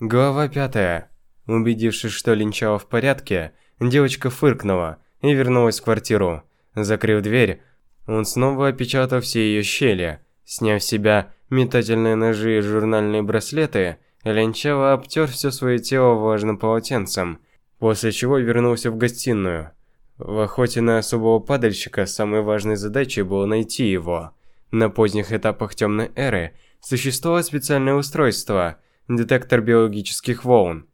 Глава пятая. Убедившись, что Линчао в порядке, девочка фыркнула и вернулась в квартиру. Закрыв дверь, он снова опечатал все ее щели. Сняв с себя метательные ножи и журнальные браслеты, Линчао обтер все свое тело влажным полотенцем, после чего вернулся в гостиную. В охоте на особого падальщика самой важной задачей было найти его. На поздних этапах темной эры существовало специальное устройство – детектор биологических волн.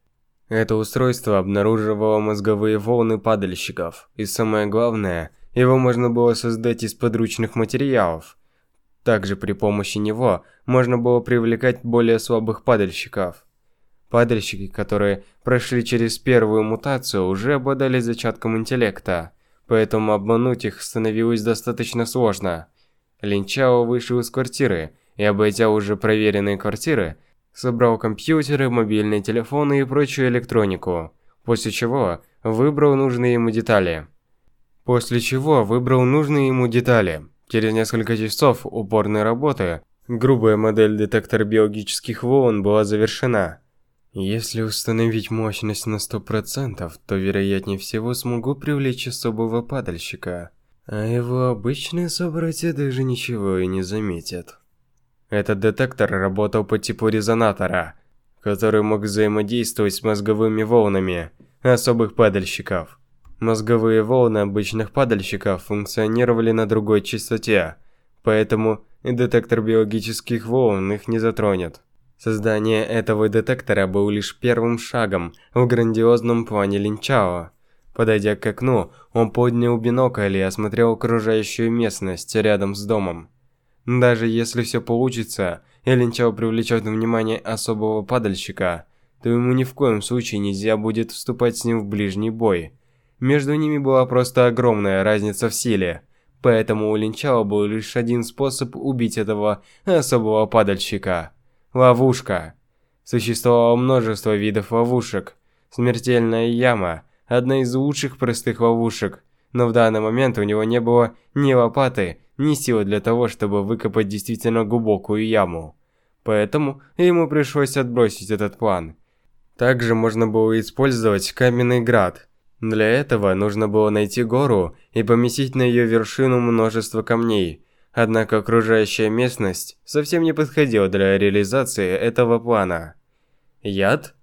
Это устройство обнаруживало мозговые волны падальщиков, и самое главное, его можно было создать из подручных материалов. Также при помощи него можно было привлекать более слабых падальщиков. Падальщики, которые прошли через первую мутацию, уже обладали зачатком интеллекта, поэтому обмануть их становилось достаточно сложно. Линчао вышел из квартиры и, обойдя уже проверенные квартиры, собрал компьютеры, мобильные телефоны и прочую электронику, после чего выбрал нужные ему детали. После чего выбрал нужные ему детали. Через несколько часов упорной работы грубая модель детектора биологических волн была завершена. Если установить мощность на 100%, то вероятнее всего смогу привлечь особого падальщика, а его обычные собратья даже ничего и не заметят. Этот детектор работал по типу резонатора, который мог взаимодействовать с мозговыми волнами особых падальщиков. Мозговые волны обычных падальщиков функционировали на другой частоте, поэтому детектор биологических волн их не затронет. Создание этого детектора был лишь первым шагом в грандиозном плане Линчао. Подойдя к окну, он поднял бинокль и осмотрел окружающую местность рядом с домом. Даже если все получится, и Линчао привлечет внимание особого падальщика, то ему ни в коем случае нельзя будет вступать с ним в ближний бой. Между ними была просто огромная разница в силе, поэтому у Линчао был лишь один способ убить этого особого падальщика. Ловушка. Существовало множество видов ловушек. Смертельная яма – одна из лучших простых ловушек, но в данный момент у него не было ни лопаты, ни силы для того, чтобы выкопать действительно глубокую яму. Поэтому ему пришлось отбросить этот план. Также можно было использовать каменный град. Для этого нужно было найти гору и поместить на ее вершину множество камней. Однако окружающая местность совсем не подходила для реализации этого плана. Яд?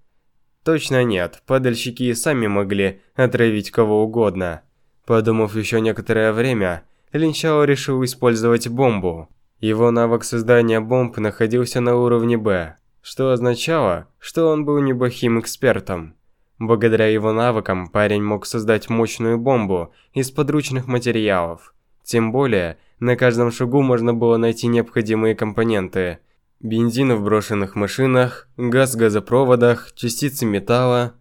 Точно нет, падальщики и сами могли отравить кого угодно. Подумав еще некоторое время, Линчао решил использовать бомбу. Его навык создания бомб находился на уровне Б, что означало, что он был неплохим экспертом. Благодаря его навыкам парень мог создать мощную бомбу из подручных материалов. Тем более, на каждом шагу можно было найти необходимые компоненты. Бензин в брошенных машинах, газ в газопроводах, частицы металла.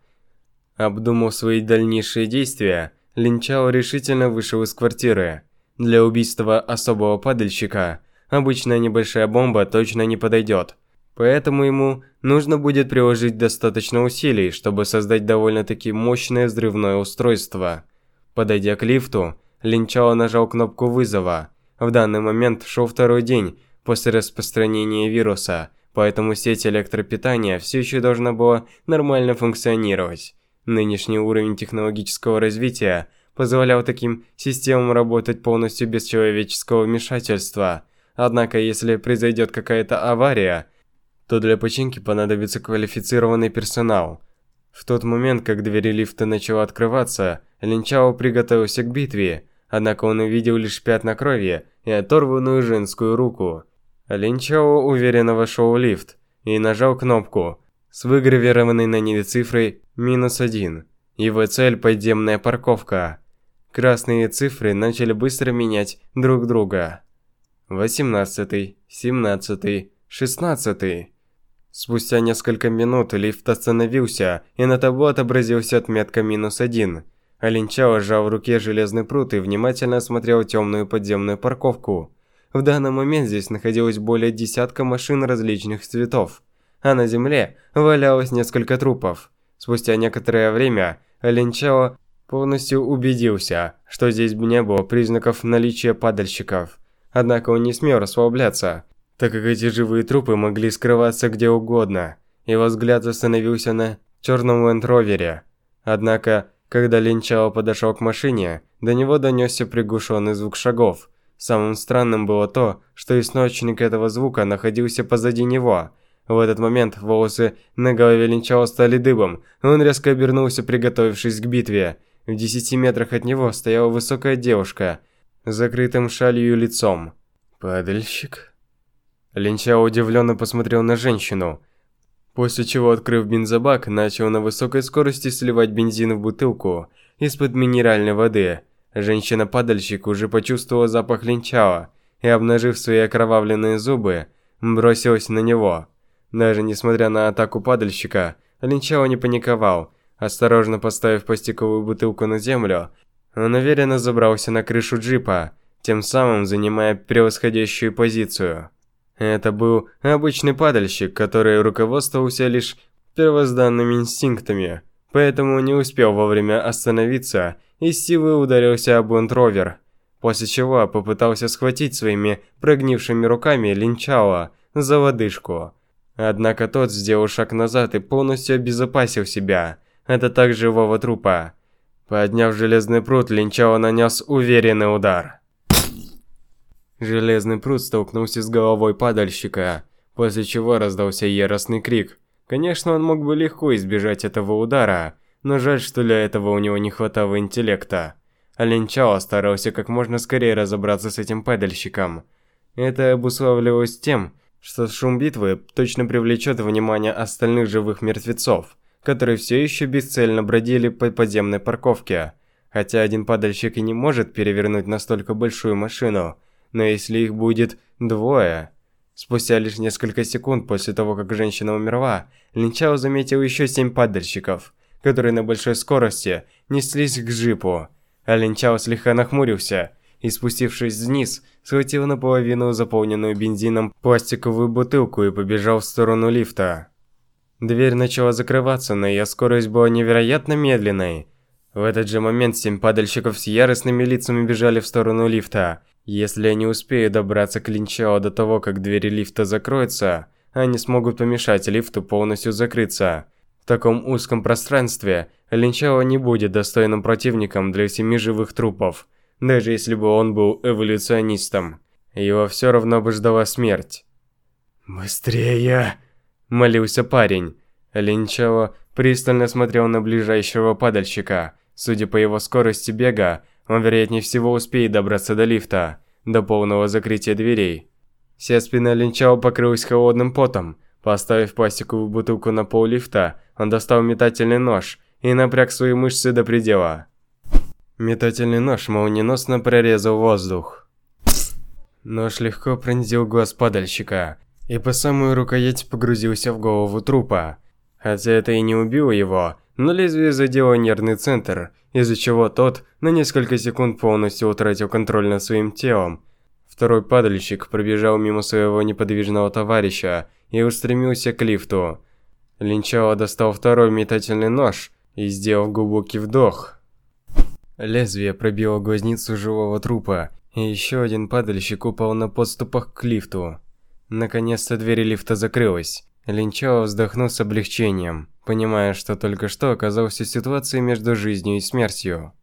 Обдумав свои дальнейшие действия, Линчао решительно вышел из квартиры. Для убийства особого падальщика обычная небольшая бомба точно не подойдет. Поэтому ему нужно будет приложить достаточно усилий, чтобы создать довольно-таки мощное взрывное устройство. Подойдя к лифту, Линчао нажал кнопку вызова. В данный момент шел второй день после распространения вируса, поэтому сеть электропитания все еще должна была нормально функционировать. Нынешний уровень технологического развития – позволял таким системам работать полностью без человеческого вмешательства. Однако, если произойдет какая-то авария, то для починки понадобится квалифицированный персонал. В тот момент, как двери лифта начала открываться, Линчао приготовился к битве, однако он увидел лишь пятна крови и оторванную женскую руку. Линчао уверенно вошел в лифт и нажал кнопку с выгравированной на ней цифрой «минус один». Его цель – подземная парковка. Красные цифры начали быстро менять друг друга. 18, 17, 16. Спустя несколько минут лифт остановился, и на табло отобразился отметка минус один. Алинчао сжал в руке железный пруд и внимательно осмотрел темную подземную парковку. В данный момент здесь находилось более десятка машин различных цветов, а на земле валялось несколько трупов. Спустя некоторое время Линчао полностью убедился, что здесь не было признаков наличия падальщиков. Однако он не смел расслабляться, так как эти живые трупы могли скрываться где угодно. его взгляд остановился на черном лендровере. Однако, когда Линчао подошел к машине, до него донесся приглушенный звук шагов. Самым странным было то, что источник этого звука находился позади него. В этот момент волосы на голове Линчао стали дыбом, он резко обернулся, приготовившись к битве. В десяти метрах от него стояла высокая девушка, с закрытым шалью лицом. «Падальщик?» Линчао удивленно посмотрел на женщину. После чего, открыв бензобак, начал на высокой скорости сливать бензин в бутылку из-под минеральной воды. Женщина-падальщик уже почувствовала запах линчао и, обнажив свои окровавленные зубы, бросилась на него. Даже несмотря на атаку падальщика, линчао не паниковал. Осторожно поставив пластиковую бутылку на землю, он уверенно забрался на крышу джипа, тем самым занимая превосходящую позицию. Это был обычный падальщик, который руководствовался лишь первозданными инстинктами, поэтому не успел вовремя остановиться и с силой ударился об лендровер, после чего попытался схватить своими прогнившими руками Линчао за лодыжку. Однако тот сделал шаг назад и полностью обезопасил себя. Это также живого трупа. Подняв железный пруд, Линчао нанес уверенный удар. Железный пруд столкнулся с головой падальщика, после чего раздался яростный крик. Конечно, он мог бы легко избежать этого удара, но жаль, что для этого у него не хватало интеллекта. Олень Чао старался как можно скорее разобраться с этим падальщиком. Это обуславливалось тем, что шум битвы точно привлечет внимание остальных живых мертвецов, которые все еще бесцельно бродили по подземной парковке. Хотя один падальщик и не может перевернуть настолько большую машину – но если их будет двое... Спустя лишь несколько секунд после того, как женщина умерла, Линчао заметил еще семь падальщиков, которые на большой скорости неслись к джипу. А Линчао слегка нахмурился и, спустившись вниз, схватил наполовину заполненную бензином пластиковую бутылку и побежал в сторону лифта. Дверь начала закрываться, но ее скорость была невероятно медленной. В этот же момент семь падальщиков с яростными лицами бежали в сторону лифта – если я не успею добраться к Линчао до того, как двери лифта закроются, они смогут помешать лифту полностью закрыться. В таком узком пространстве Линчао не будет достойным противником для семи живых трупов, даже если бы он был эволюционистом. Его все равно бы ждала смерть. «Быстрее!» – молился парень. Линчао пристально смотрел на ближайшего падальщика. Судя по его скорости бега, он, вероятнее всего, успеет добраться до лифта, до полного закрытия дверей. Вся спина Линчао покрылась холодным потом. Поставив пластиковую бутылку на пол лифта, он достал метательный нож и напряг свои мышцы до предела. Метательный нож молниеносно прорезал воздух. Нож легко пронзил глаз падальщика и по самую рукоять погрузился в голову трупа. Хотя это и не убило его, но лезвие задело нервный центр, из-за чего тот на несколько секунд полностью утратил контроль над своим телом. Второй падальщик пробежал мимо своего неподвижного товарища и устремился к лифту. Линчао достал второй метательный нож и, сделал глубокий вдох, лезвие пробило глазницу живого трупа, и еще один падальщик упал на подступах к лифту. Наконец-то дверь лифта закрылась. Линчао вздохнул с облегчением, понимая, что только что оказался в ситуации между жизнью и смертью.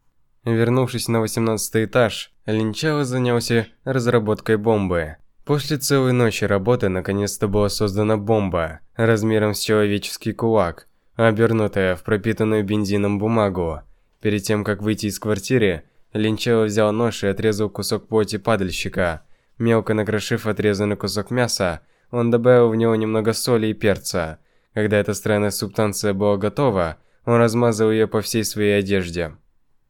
Вернувшись на 18 этаж, Линчао занялся разработкой бомбы. После целой ночи работы наконец-то была создана бомба, размером с человеческий кулак, обернутая в пропитанную бензином бумагу. Перед тем, как выйти из квартиры, Линчао взял нож и отрезал кусок плоти падальщика. Мелко накрошив отрезанный кусок мяса, он добавил в него немного соли и перца. Когда эта странная субстанция была готова, он размазал ее по всей своей одежде.